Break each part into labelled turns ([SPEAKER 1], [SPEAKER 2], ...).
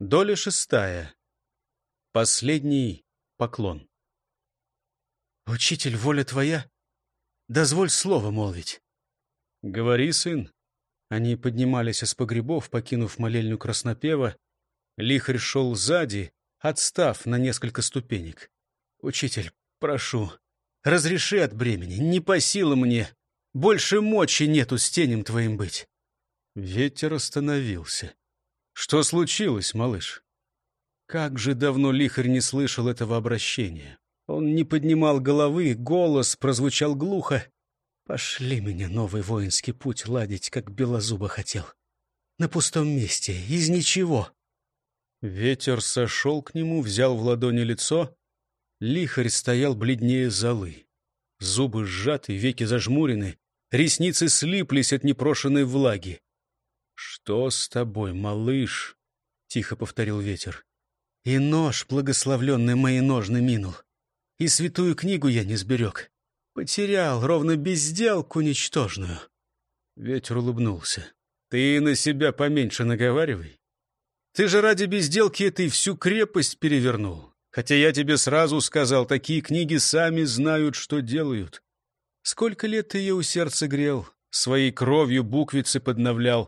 [SPEAKER 1] Доля шестая. Последний поклон.
[SPEAKER 2] «Учитель, воля твоя, дозволь слово молвить».
[SPEAKER 1] «Говори, сын». Они поднимались из погребов, покинув молельню краснопева. Лихарь шел сзади, отстав на несколько ступенек.
[SPEAKER 2] «Учитель, прошу, разреши от бремени, не по силам мне. Больше мочи нету с тенем твоим быть».
[SPEAKER 1] Ветер остановился. «Что случилось, малыш?» Как же давно Лихарь не слышал этого обращения. Он не поднимал головы, голос прозвучал глухо.
[SPEAKER 2] «Пошли меня новый воинский путь ладить, как Белозуба хотел. На пустом месте, из ничего».
[SPEAKER 1] Ветер сошел к нему, взял в ладони лицо. Лихарь стоял бледнее золы. Зубы сжаты, веки зажмурены, ресницы слиплись от непрошенной влаги. «Что с тобой, малыш?» — тихо повторил ветер.
[SPEAKER 2] «И нож, благословленный мои ножны, минул. И святую книгу я не сберег. Потерял ровно безделку ничтожную».
[SPEAKER 1] Ветер улыбнулся. «Ты на себя поменьше наговаривай. Ты же ради безделки этой всю крепость перевернул. Хотя я тебе сразу сказал, такие книги сами знают, что делают. Сколько лет ты ее у сердца грел, своей кровью буквицы подновлял.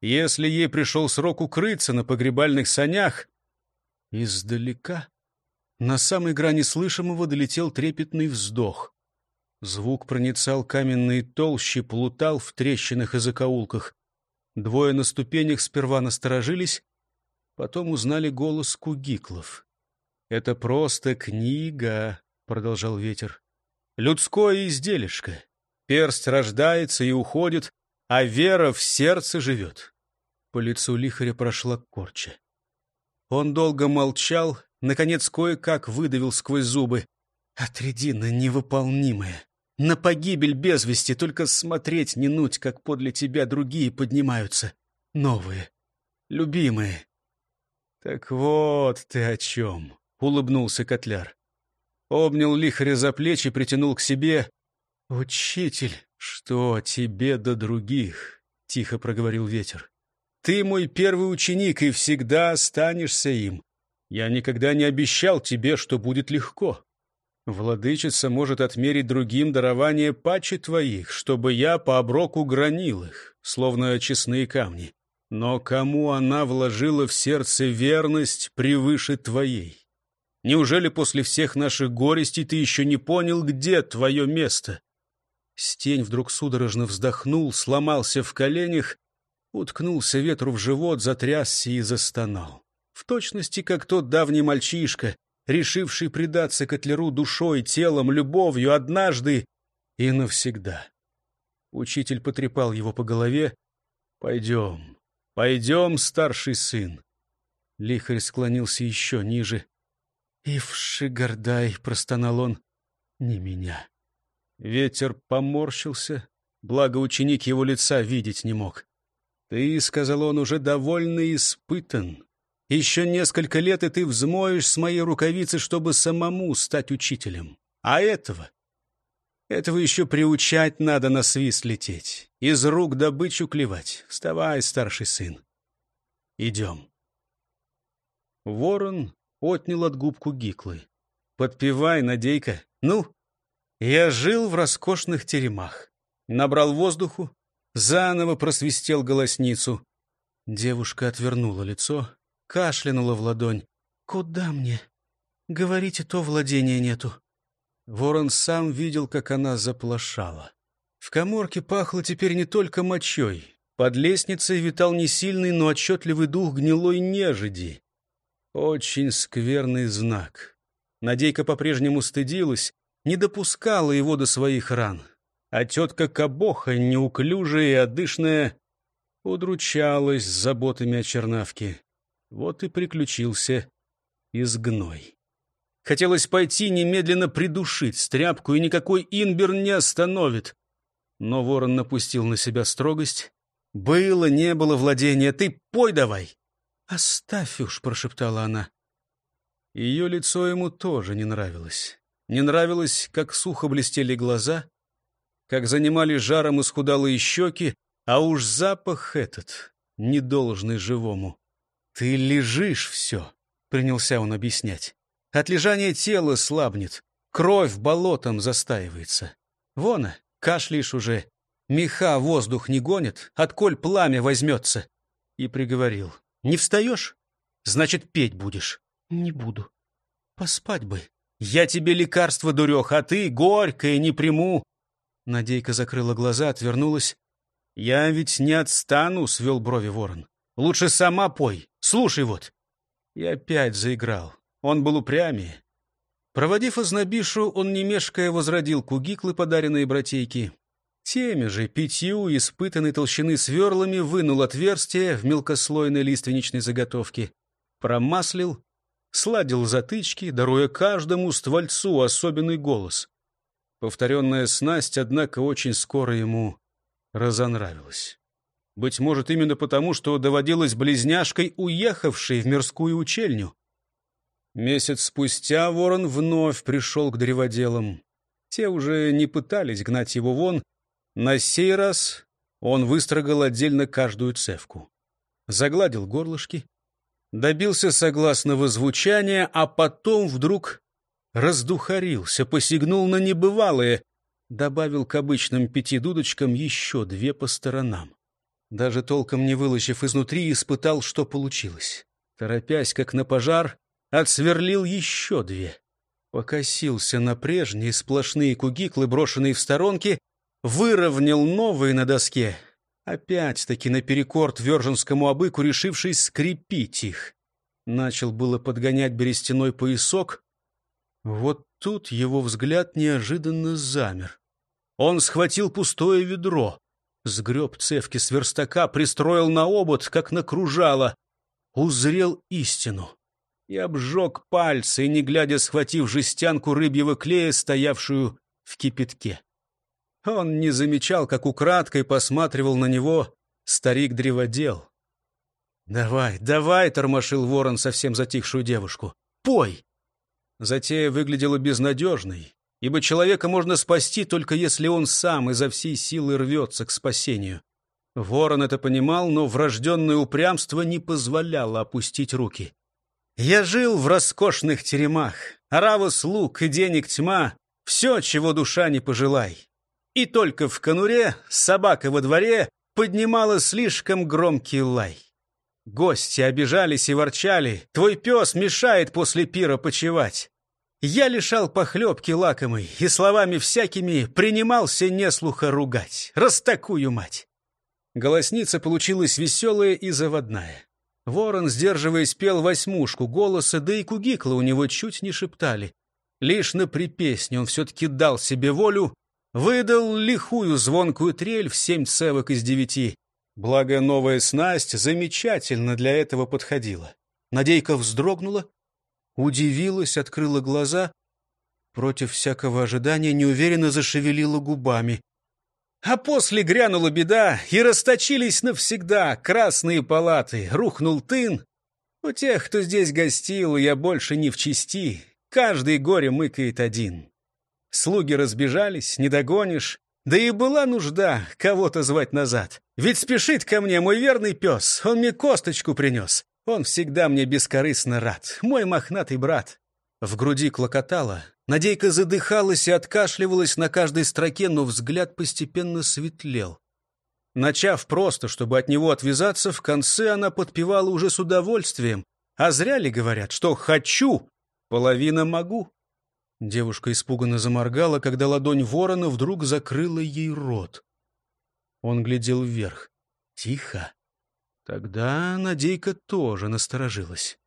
[SPEAKER 1] Если ей пришел срок укрыться на погребальных санях... Издалека, на самой грани слышимого, долетел трепетный вздох. Звук проницал каменные толщи, плутал в трещинах и закоулках. Двое на ступенях сперва насторожились, Потом узнали голос Кугиклов. «Это просто книга», — продолжал ветер. «Людское изделишко. Перст рождается и уходит, а вера в сердце живет». По лицу лихаря прошла корча. Он долго молчал, наконец кое-как выдавил сквозь зубы. «Отрядина невыполнимая. На погибель без вести, только смотреть не нуть, как подле тебя другие поднимаются. Новые, любимые. «Так вот ты о чем!» — улыбнулся Котляр. Обнял лихаря за плечи, притянул к себе. «Учитель, что тебе до других?» — тихо проговорил ветер. «Ты мой первый ученик и всегда останешься им. Я никогда не обещал тебе, что будет легко. Владычица может отмерить другим дарование паче твоих, чтобы я по оброку гранил их, словно честные камни. Но кому она вложила в сердце верность превыше твоей? Неужели после всех наших горестей ты еще не понял, где твое место? Стень вдруг судорожно вздохнул, сломался в коленях, уткнулся ветру в живот, затрясся и застонал. В точности, как тот давний мальчишка, решивший предаться котлеру душой, телом, любовью однажды и навсегда. Учитель потрепал его по голове. «Пойдем, «Пойдем, старший сын!» Лихарь склонился еще ниже. «Ивши Гордай!» — простонал он. «Не меня!» Ветер поморщился, благо ученик его лица видеть не мог. «Ты, — сказал он, — уже довольно испытан. Еще несколько лет, и ты взмоешь с моей рукавицы, чтобы самому стать учителем. А этого этого еще приучать надо на свист лететь, из рук добычу клевать. Вставай, старший сын. Идем. Ворон отнял от губку гиклы. Подпевай, надейка. Ну, я жил в роскошных теремах. Набрал воздуху, заново просвистел голосницу. Девушка отвернула лицо, кашлянула в ладонь. «Куда мне? Говорите, то владения нету. Ворон сам видел, как она заплашала. В коморке пахло теперь не только мочой. Под лестницей витал не сильный, но отчетливый дух гнилой нежиди. Очень скверный знак. Надейка по-прежнему стыдилась, не допускала его до своих ран. А тетка Кабоха, неуклюжая и одышная, удручалась заботами о чернавке. Вот и приключился изгной. Хотелось пойти немедленно придушить стряпку, и никакой инбер не остановит. Но ворон напустил на себя строгость. «Было, не было владения, ты пой давай!» «Оставь уж», — прошептала она. Ее лицо ему тоже не нравилось. Не нравилось, как сухо блестели глаза, как занимали жаром исхудалые щеки, а уж запах этот, недолжный живому.
[SPEAKER 2] «Ты лежишь все», — принялся он объяснять. «От лежания тела слабнет, кровь болотом застаивается. Вон, кашляешь уже, меха воздух не гонит, отколь пламя возьмется». И приговорил. «Не встаешь? Значит, петь будешь». «Не буду. Поспать бы». «Я тебе лекарство, дурех, а ты горькое не приму». Надейка закрыла глаза, отвернулась. «Я ведь не отстану», — свел брови ворон. «Лучше сама пой. Слушай вот». И опять заиграл. Он был упрямее. Проводив ознобишу, он, не мешкая, возродил кугиклы, подаренные братейки. Теми же пятью испытанной толщины сверлами вынул отверстие в мелкослойной лиственничной заготовке, промаслил, сладил затычки, даруя каждому ствольцу особенный голос. Повторенная снасть, однако, очень скоро ему разонравилась. Быть может, именно потому, что доводилось близняшкой, уехавшей в мирскую учельню. Месяц спустя ворон вновь пришел к древоделам. Те уже не пытались гнать его вон. На сей раз он выстрогал отдельно каждую цевку. Загладил горлышки, добился согласного звучания, а потом вдруг раздухарился, посягнул на небывалое, добавил к обычным пяти дудочкам еще две по сторонам. Даже толком не вылучив изнутри, испытал, что получилось. Торопясь, как на пожар, отсверлил еще две. Покосился на прежние сплошные кугиклы, брошенные в сторонки, выровнял новые на доске, опять-таки наперекор тверженскому обыку, решившись скрепить их. Начал было подгонять берестяной поясок. Вот тут его взгляд неожиданно замер. Он схватил пустое ведро, сгреб цевки с верстака, пристроил на обод, как на кружало, узрел истину и обжег пальцы, не глядя схватив жестянку рыбьего клея, стоявшую в кипятке. Он не замечал, как украдкой посматривал на него старик-древодел. «Давай, давай!» — тормошил ворон совсем затихшую девушку. «Пой!» Затея выглядела безнадежной, ибо человека можно спасти, только если он сам изо всей силы рвется к спасению. Ворон это понимал, но врожденное упрямство не позволяло опустить руки. «Я жил в роскошных теремах, арава слуг и денег тьма, все, чего душа не пожелай. И только в конуре собака во дворе поднимала слишком громкий лай. Гости обижались и ворчали, твой пес мешает после пира почевать. Я лишал похлебки лакомой и словами всякими принимался неслуха ругать. Растакую мать! Голосница получилась веселая и заводная. Ворон, сдерживаясь, пел восьмушку голоса, да и кугикла у него чуть не шептали. Лишь на припесне он все-таки дал себе волю, выдал лихую звонкую трель в семь цевок из девяти. Благо, новая снасть замечательно для этого подходила. Надейка вздрогнула, удивилась, открыла глаза, против всякого ожидания неуверенно зашевелила губами. А после грянула беда, и расточились навсегда красные палаты, рухнул тын. У тех, кто здесь гостил, я больше не в чести, каждый горе мыкает один. Слуги разбежались, не догонишь, да и была нужда кого-то звать назад. Ведь спешит ко мне мой верный пес, он мне косточку принес. Он всегда мне бескорыстно рад, мой мохнатый брат. В груди клокотало, Надейка задыхалась и откашливалась на каждой строке, но взгляд постепенно светлел. Начав просто, чтобы от него отвязаться, в конце она подпевала уже с удовольствием. А зря ли говорят, что «хочу», половина «могу». Девушка испуганно заморгала, когда ладонь ворона вдруг закрыла ей рот. Он глядел вверх. Тихо. Тогда Надейка тоже насторожилась.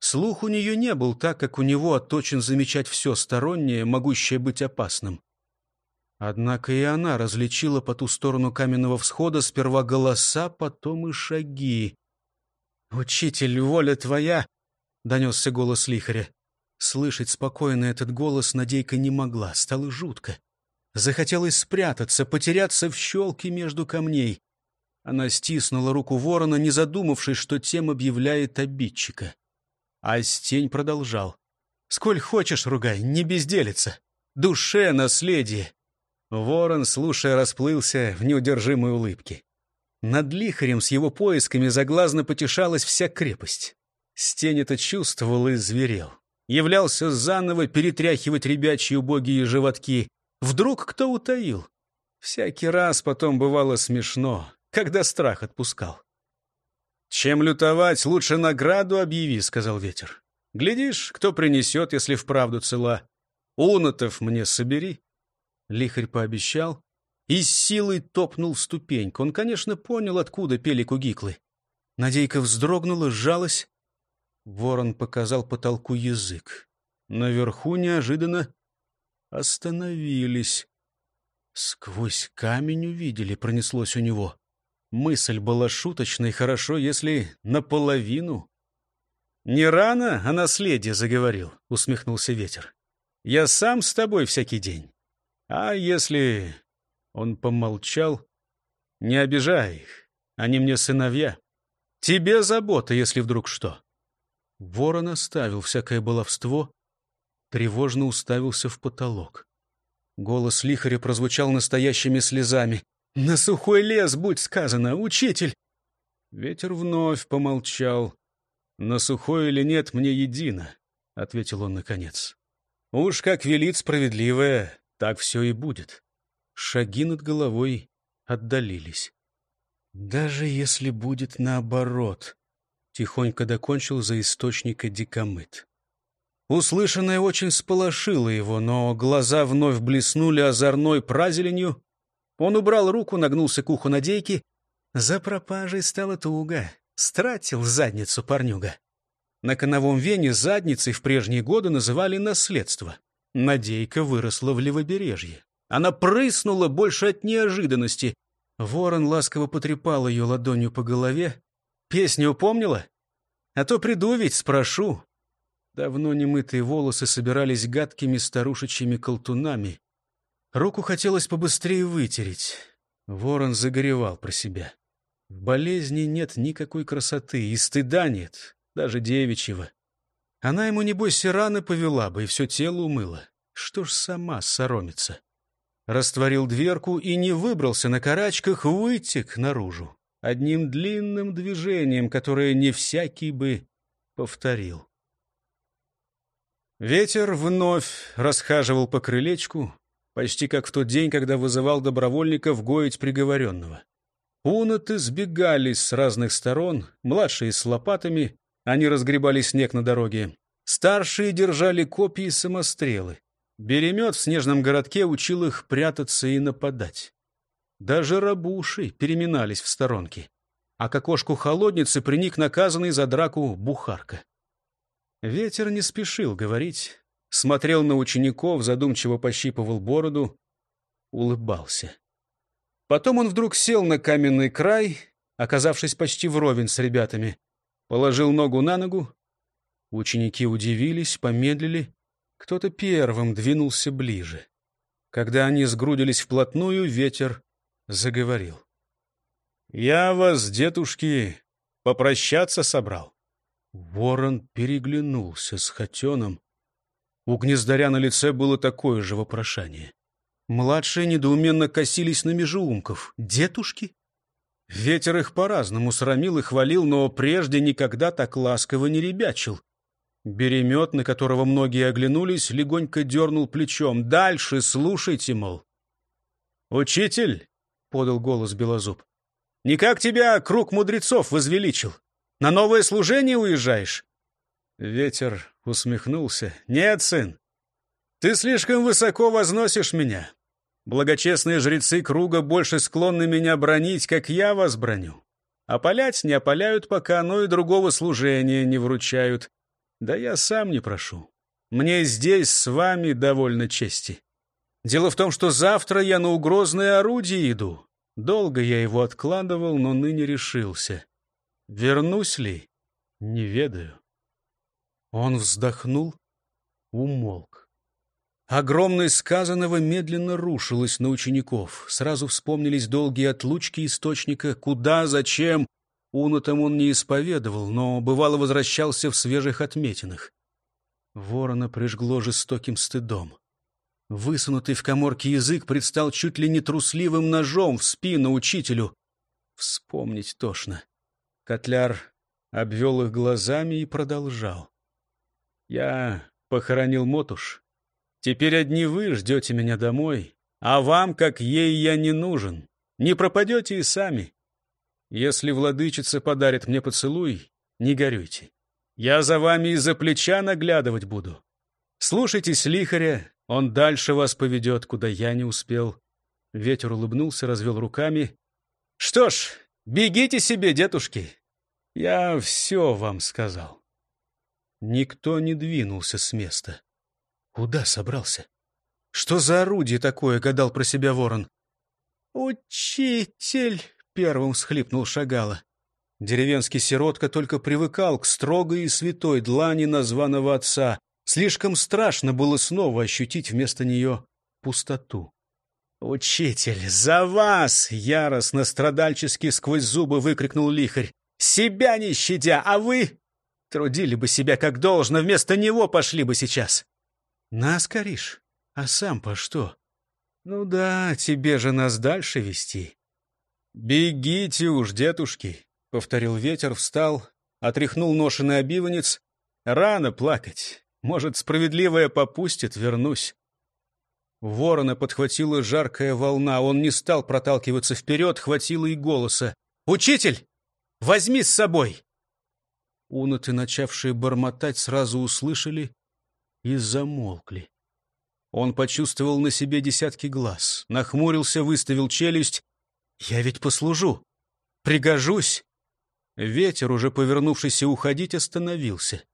[SPEAKER 2] Слух у нее не был так, как у него отточен замечать все стороннее, могущее быть опасным. Однако и она различила по ту сторону каменного всхода сперва голоса, потом и шаги. «Учитель, воля твоя!» — донесся голос лихаря. Слышать спокойно этот голос Надейка не могла, стало жутко. Захотелось спрятаться, потеряться в щелке между камней. Она стиснула руку ворона, не задумавшись, что тем объявляет обидчика. А Стень продолжал. «Сколь хочешь, ругай, не безделится. Душе наследие». Ворон, слушая, расплылся в неудержимой улыбке. Над лихарем с его поисками заглазно потешалась вся крепость.
[SPEAKER 1] Стень это чувствовал и зверел. Являлся заново перетряхивать ребячьи убогие животки. Вдруг кто утаил? Всякий раз потом бывало смешно, когда страх отпускал. «Чем лютовать, лучше награду объяви», — сказал ветер. «Глядишь, кто принесет, если вправду цела. Унотов мне собери». Лихарь пообещал и с силой топнул ступеньку. Он, конечно, понял, откуда пели кугиклы. Надейка вздрогнула, сжалась. Ворон показал потолку язык. Наверху неожиданно остановились. Сквозь камень увидели, пронеслось у него. Мысль была шуточной, хорошо, если наполовину. «Не рано о наследии заговорил», — усмехнулся ветер. «Я сам с тобой всякий день. А если...» Он помолчал. «Не обижай их, они мне сыновья. Тебе забота, если вдруг что». Ворон оставил всякое баловство, тревожно уставился в потолок. Голос лихаря прозвучал настоящими слезами. «На сухой лес, будь сказано, учитель!» Ветер вновь помолчал. «На сухой или нет, мне едино», — ответил он наконец. «Уж как велит справедливое, так все и будет». Шаги над головой отдалились. «Даже если будет наоборот», — тихонько докончил за источника дикомыт. Услышанное очень сполошило его, но глаза вновь блеснули озорной празеленью. Он убрал руку, нагнулся к уху Надейки. За пропажей стало туго. Стратил задницу парнюга. На коновом вене задницей в прежние годы называли наследство. Надейка выросла в левобережье. Она прыснула больше от неожиданности. Ворон ласково потрепал ее ладонью по голове. «Песню упомнила? А то приду ведь, спрошу. Давно немытые волосы собирались гадкими старушечьими колтунами. Руку хотелось побыстрее вытереть. Ворон загоревал про себя. В болезни нет никакой красоты, и стыда нет, даже девичьего. Она ему, небось, и раны повела бы, и все тело умыла. Что ж сама соромится? Растворил дверку и не выбрался на карачках, вытек наружу. Одним длинным движением, которое не всякий бы повторил. Ветер вновь расхаживал по крылечку, почти как в тот день, когда вызывал добровольников гоить приговоренного. Уноты сбегались с разных сторон, младшие с лопатами, они разгребали снег на дороге. Старшие держали копья и самострелы. Беремет в снежном городке учил их прятаться и нападать. Даже рабуши переминались в сторонке. А к окошку холодницы приник наказанный за драку бухарка. Ветер не спешил говорить, смотрел на учеников, задумчиво пощипывал бороду, улыбался. Потом он вдруг сел на каменный край, оказавшись почти вровень с ребятами, положил ногу на ногу. Ученики удивились, помедлили. Кто-то первым двинулся ближе. Когда они сгрудились вплотную, ветер заговорил. «Я вас, дедушки, попрощаться собрал. Ворон переглянулся с хотеном. У гнездаря на лице было такое же вопрошание. Младшие недоуменно косились на межуумков. Детушки? Ветер их по-разному срамил и хвалил, но прежде никогда так ласково не ребячил. Беремет, на которого многие оглянулись, легонько дернул плечом. «Дальше слушайте, мол». «Учитель!» — подал голос Белозуб. «Никак тебя круг мудрецов возвеличил. На новое служение уезжаешь?» Ветер усмехнулся. «Нет, сын, ты слишком высоко возносишь меня. Благочестные жрецы круга больше склонны меня бронить, как я вас броню. Опалять не опаляют пока, но и другого служения не вручают. Да я сам не прошу. Мне здесь с вами довольно чести. Дело в том, что завтра я на угрозное орудие иду. Долго я его откладывал, но ныне решился. Вернусь ли? Не ведаю. Он вздохнул, умолк. Огромность сказанного медленно рушилось на учеников. Сразу вспомнились долгие отлучки источника. Куда, зачем? Унутом он не исповедовал, но бывало возвращался в свежих отметинах. Ворона прижгло жестоким стыдом. Высунутый в коморке язык предстал чуть ли не трусливым ножом в спину учителю. Вспомнить тошно. Котляр обвел их глазами и продолжал. «Я похоронил Мотуш. Теперь одни вы ждете меня домой, а вам, как ей, я не нужен. Не пропадете и сами. Если владычица подарит мне поцелуй, не горюйте. Я за вами из-за плеча наглядывать буду. Слушайтесь лихаря, он дальше вас поведет, куда я не успел». Ветер улыбнулся, развел руками. «Что ж, бегите себе, дедушки. Я все вам сказал». Никто не двинулся с места. Куда собрался? Что за орудие такое, гадал про себя ворон? «Учитель!» — первым всхлипнул Шагала. Деревенский сиротка только привыкал к строгой и святой длани названного отца. Слишком страшно было снова ощутить вместо нее пустоту. «Учитель, за вас!» — яростно страдальчески сквозь зубы выкрикнул лихарь. «Себя не щадя, а вы трудили бы себя как должно, вместо него пошли бы сейчас!» «Нас коришь? А сам по что?» «Ну да, тебе же нас дальше вести». «Бегите уж, дедушки!» — повторил ветер, встал, отряхнул ношеный обиванец. «Рано плакать. Может, справедливое попустит, вернусь». Ворона подхватила жаркая волна. Он не стал проталкиваться вперед, хватило и голоса. «Учитель! Возьми с собой!» Уноты, начавшие бормотать, сразу услышали и замолкли. Он почувствовал на себе десятки глаз, нахмурился, выставил челюсть. «Я ведь послужу! Пригожусь!» Ветер, уже повернувшийся уходить, остановился.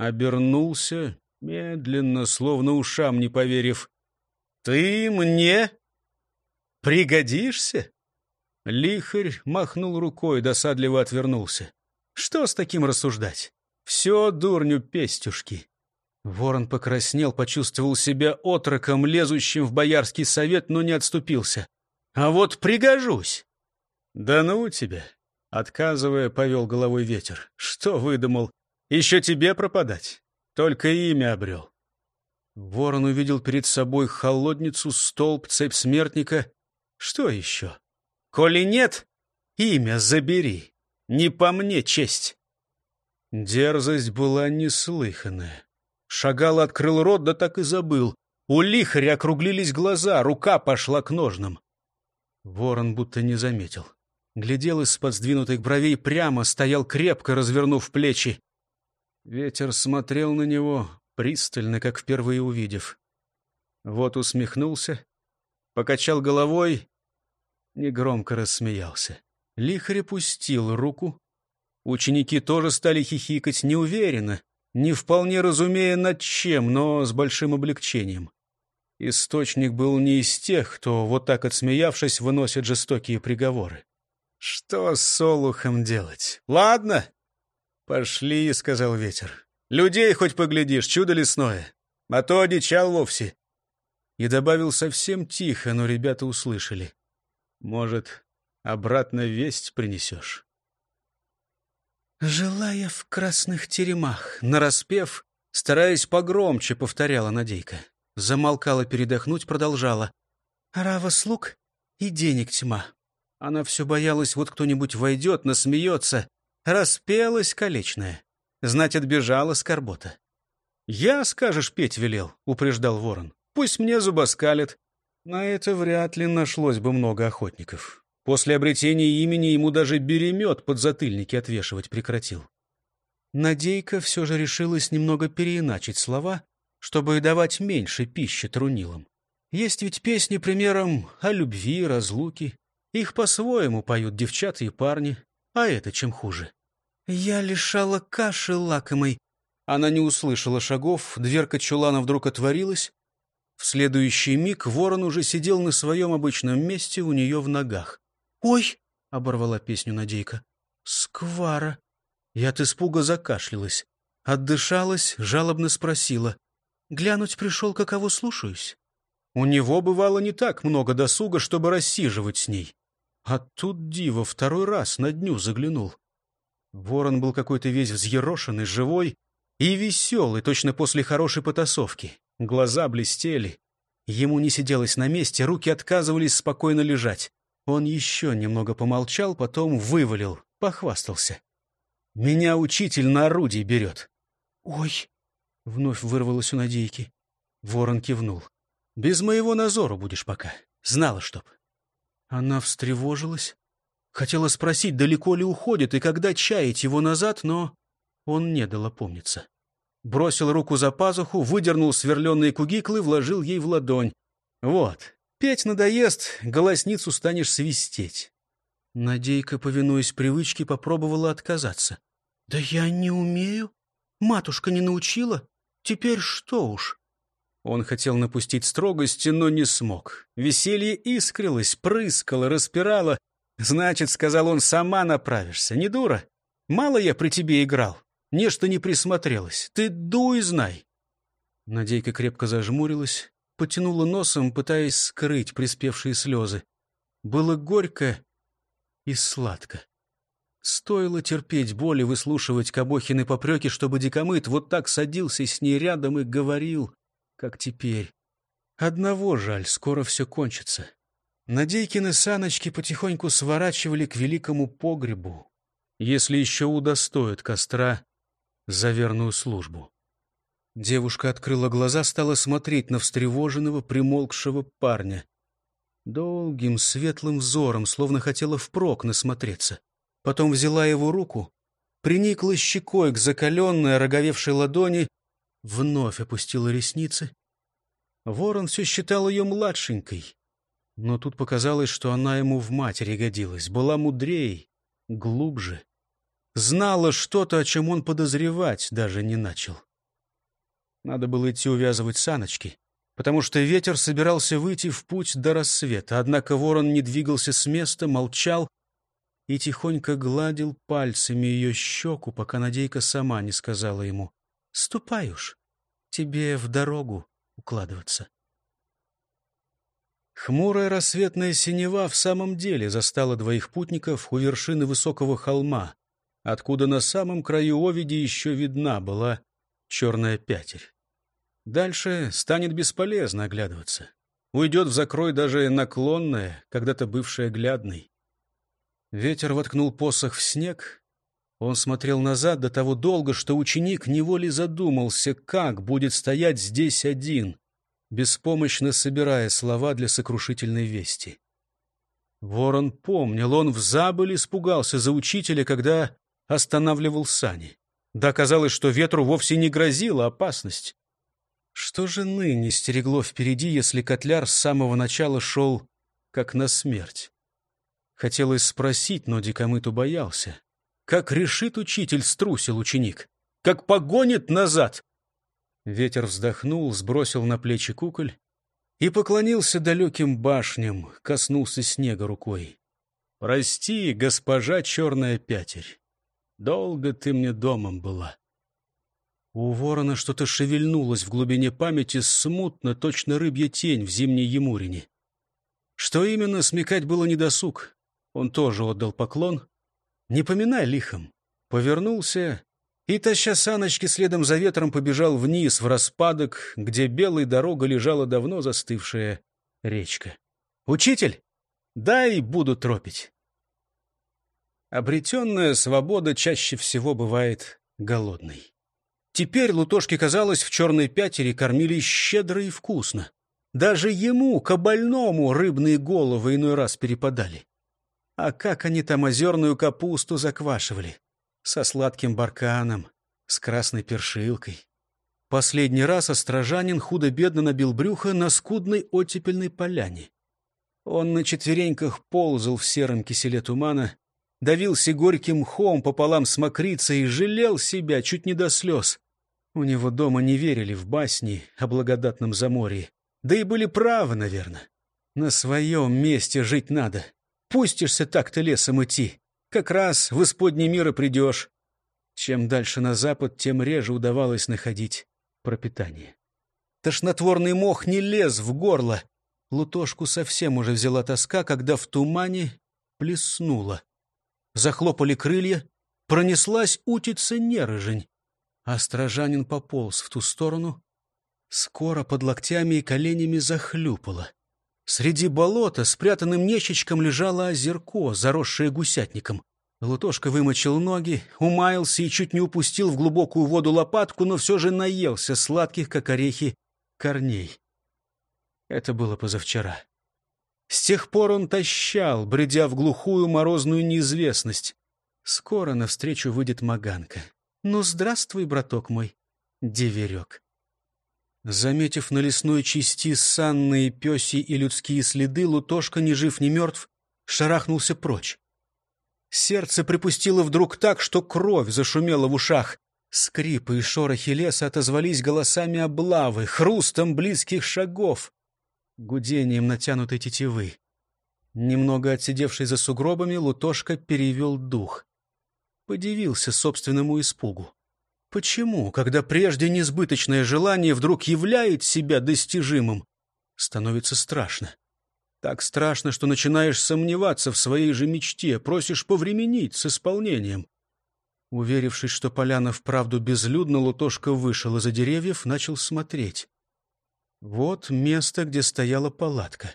[SPEAKER 1] Обернулся, медленно, словно ушам не поверив. «Ты мне пригодишься?» Лихарь махнул рукой, досадливо отвернулся. «Что с таким рассуждать? Все дурню пестюшки». Ворон покраснел, почувствовал себя отроком, лезущим в боярский совет, но не отступился. «А вот пригожусь!» «Да ну тебя!» — отказывая, повел головой ветер. «Что выдумал? Еще тебе пропадать? Только имя обрел. Ворон увидел перед собой холодницу, столб, цепь смертника. Что еще? Коли нет, имя забери. Не по мне честь. Дерзость была неслыханная. Шагал, открыл рот, да так и забыл. У лихаря округлились глаза, рука пошла к ножным. Ворон будто не заметил. Глядел из-под сдвинутых бровей прямо, стоял крепко, развернув плечи. Ветер смотрел на него, пристально, как впервые увидев. Вот усмехнулся, покачал головой, негромко рассмеялся. Лихарь пустил руку. Ученики тоже стали хихикать неуверенно, не вполне разумея над чем, но с большим облегчением. Источник был не из тех, кто, вот так отсмеявшись, выносит жестокие приговоры. «Что с Солухом делать? Ладно!» «Пошли», — сказал ветер. Людей хоть поглядишь, чудо лесное. А то одичал вовсе. И добавил совсем тихо, но ребята услышали. Может, обратно весть принесешь? «Желая в красных теремах», нараспев, стараясь погромче, повторяла Надейка. Замолкала передохнуть, продолжала. «Рава слуг и денег тьма». Она все боялась, вот кто-нибудь войдет, насмеется. Распелась колечная. Знать, отбежала скорбота. «Я, скажешь, петь велел», — упреждал ворон. «Пусть мне зубоскалит». На это вряд ли нашлось бы много охотников. После обретения имени ему даже беремет под затыльники отвешивать прекратил. Надейка все же решилась немного переиначить слова, чтобы давать меньше пищи трунилам. Есть ведь песни, примером, о любви, разлуке. Их по-своему поют девчата и парни, а это чем хуже. «Я лишала каши лакомой». Она не услышала шагов, дверка чулана вдруг отворилась. В следующий миг ворон уже сидел на своем обычном месте у нее в ногах. «Ой!» — оборвала песню Надейка. «Сквара!» И от испуга закашлялась. Отдышалась, жалобно спросила. «Глянуть пришел, каково слушаюсь?» У него бывало не так много досуга, чтобы рассиживать с ней. А тут Дива второй раз на дню заглянул. Ворон был какой-то весь взъерошенный, живой и веселый, точно после хорошей потасовки. Глаза блестели. Ему не сиделось на месте, руки отказывались спокойно лежать. Он еще немного помолчал, потом вывалил, похвастался. Меня учитель на орудие берет.
[SPEAKER 2] «Ой!» — вновь вырвалось у Надейки.
[SPEAKER 1] Ворон кивнул. «Без моего назора будешь пока. Знала, чтоб».
[SPEAKER 2] Она встревожилась. Хотела спросить, далеко ли уходит и когда чаять его назад, но он не дал опомниться. Бросил руку за пазуху, выдернул сверленные кугиклы, вложил ей в ладонь. «Вот, петь надоест, голосницу станешь свистеть». Надейка, повинуясь привычке, попробовала отказаться. «Да я не умею. Матушка не научила. Теперь что уж?»
[SPEAKER 1] Он хотел напустить строгости, но не смог. Веселье искрилось, прыскало, распирало. «Значит, — сказал он, — сама направишься. Не дура. Мало я при тебе играл. Нечто не присмотрелась. Ты дуй знай».
[SPEAKER 2] Надейка крепко зажмурилась, потянула носом, пытаясь скрыть приспевшие слезы. Было горько и сладко. Стоило терпеть боль и выслушивать Кабохины попреки, чтобы дикомыт вот так садился с ней рядом и говорил, как теперь. Одного жаль, скоро все кончится. Надейкины саночки потихоньку сворачивали к великому погребу, если еще удостоят костра за верную службу. Девушка открыла глаза, стала смотреть на встревоженного, примолкшего парня. Долгим, светлым взором, словно хотела впрок насмотреться. Потом взяла его руку, приникла щекой к закаленной, ороговевшей ладони, вновь опустила ресницы. Ворон все считал ее младшенькой, но тут показалось, что она ему в матери годилась, была мудрей, глубже. Знала что-то, о чем он подозревать даже не начал. Надо было идти увязывать саночки потому что ветер собирался выйти в путь до рассвета. Однако ворон не двигался с места, молчал и тихонько гладил пальцами ее щеку, пока Надейка сама не сказала ему «Ступай уж, тебе в дорогу укладываться». Хмурая рассветная синева в самом деле застала двоих путников у вершины высокого холма, откуда на самом краю Овиди еще видна была черная пятерь. Дальше станет бесполезно оглядываться. Уйдет в закрой даже наклонная, когда-то бывшая глядной. Ветер воткнул посох в снег. Он смотрел назад до того долго, что ученик неволей задумался, как будет стоять здесь один, беспомощно собирая слова для сокрушительной вести. Ворон помнил, он в забыль испугался за учителя, когда останавливал сани. Да казалось, что ветру вовсе не грозила опасность. Что же ныне стерегло впереди, если котляр с самого начала шел как на смерть? Хотелось спросить, но дикомыту боялся. Как решит учитель, струсил ученик. Как погонит назад! Ветер вздохнул, сбросил на плечи куколь и поклонился далеким башням, коснулся снега рукой. «Прости, госпожа черная пятерь, долго ты мне домом была». У ворона что-то шевельнулось в глубине памяти, смутно, точно рыбья тень в зимней Емурине. Что именно, смекать было недосуг. Он тоже отдал поклон. Не поминай лихом. Повернулся и, таща саночки следом за ветром, побежал вниз, в распадок, где белой дорога лежала давно застывшая речка. «Учитель, дай буду тропить». Обретенная свобода чаще всего бывает голодной. Теперь Лутошке казалось, в черной пятере кормили щедро и вкусно. Даже ему, кабальному, рыбные головы иной раз перепадали. А как они там озерную капусту заквашивали? Со сладким барканом, с красной першилкой. Последний раз острожанин худо-бедно набил брюхо на скудной оттепельной поляне. Он на четвереньках ползал в сером киселе тумана, давился горьким мхом пополам с мокрицей и жалел себя чуть не до слез. У него дома не верили в басни о благодатном заморье. Да и были правы, наверное. На своем месте жить надо. Пустишься так-то лесом идти. Как раз в исподний мир и придешь. Чем дальше на запад, тем реже удавалось находить пропитание. Тошнотворный мох не лез в горло. Лутошку совсем уже взяла тоска, когда в тумане плеснула захлопали крылья, пронеслась утица нерыжень. Острожанин пополз в ту сторону. Скоро под локтями и коленями захлюпало. Среди болота спрятанным нечечком лежало озерко, заросшее гусятником. Лутошка вымочил ноги, умаялся и чуть не упустил в глубокую воду лопатку, но все же наелся сладких, как орехи, корней. Это было позавчера. С тех пор он тащал, бредя в глухую морозную неизвестность. Скоро навстречу выйдет Маганка. Ну, здравствуй, браток мой, деверек. Заметив на лесной части санные пёси и людские следы, Лутошка, ни жив, ни мертв, шарахнулся прочь. Сердце припустило вдруг так, что кровь зашумела в ушах. Скрипы и шорохи леса отозвались голосами облавы, хрустом близких шагов, гудением натянутой тетивы. Немного отсидевший за сугробами, Лутошка перевел дух. Подивился собственному испугу. Почему, когда прежде несбыточное желание вдруг являет себя достижимым, становится страшно? Так страшно, что начинаешь сомневаться в своей же мечте, просишь повременить с исполнением. Уверившись, что поляна вправду безлюдна, Лутошка вышел из-за деревьев, начал смотреть. Вот место, где стояла палатка.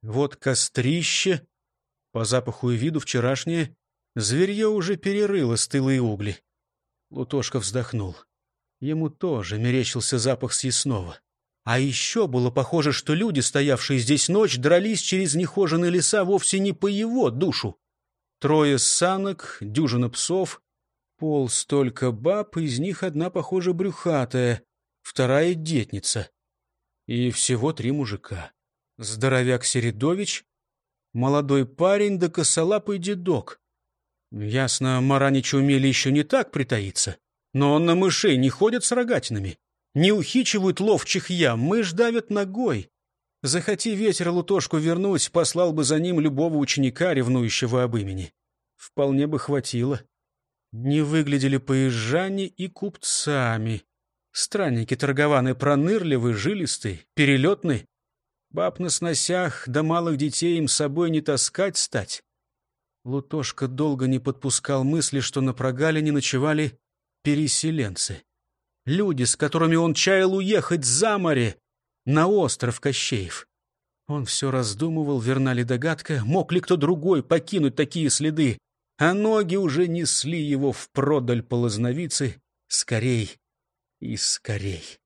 [SPEAKER 2] Вот кострище. По запаху и виду вчерашнее. Зверье уже перерыло стылые угли. Лутошка вздохнул. Ему тоже мерещился запах съестного. А еще было похоже, что люди, стоявшие здесь ночь, дрались через нехоженные леса вовсе не по его душу. Трое санок, дюжина псов, пол столько баб, из них одна, похоже, брюхатая, вторая — детница. И всего три мужика. Здоровяк Середович, молодой парень да косолапый дедок. Ясно, Мараничи умели еще не так притаиться, но на мышей не ходит с рогатинами не ухичивают ловчих ям, мышь давят ногой. Захоти ветер Лутошку вернуть, послал бы за ним любого ученика, ревнующего об имени. Вполне бы хватило. Не выглядели поезжане и купцами. Странники торгованы пронырливы, жилистый, перелетный. Баб на сносях, да малых детей им собой не таскать стать. Лутошка долго не подпускал мысли, что на прогалине ночевали переселенцы. Люди, с которыми он чаял уехать за море, на остров Кощеев. Он все раздумывал, верна ли догадка, мог ли кто другой покинуть такие следы, а ноги уже несли его в продаль по лозновице скорей и скорей.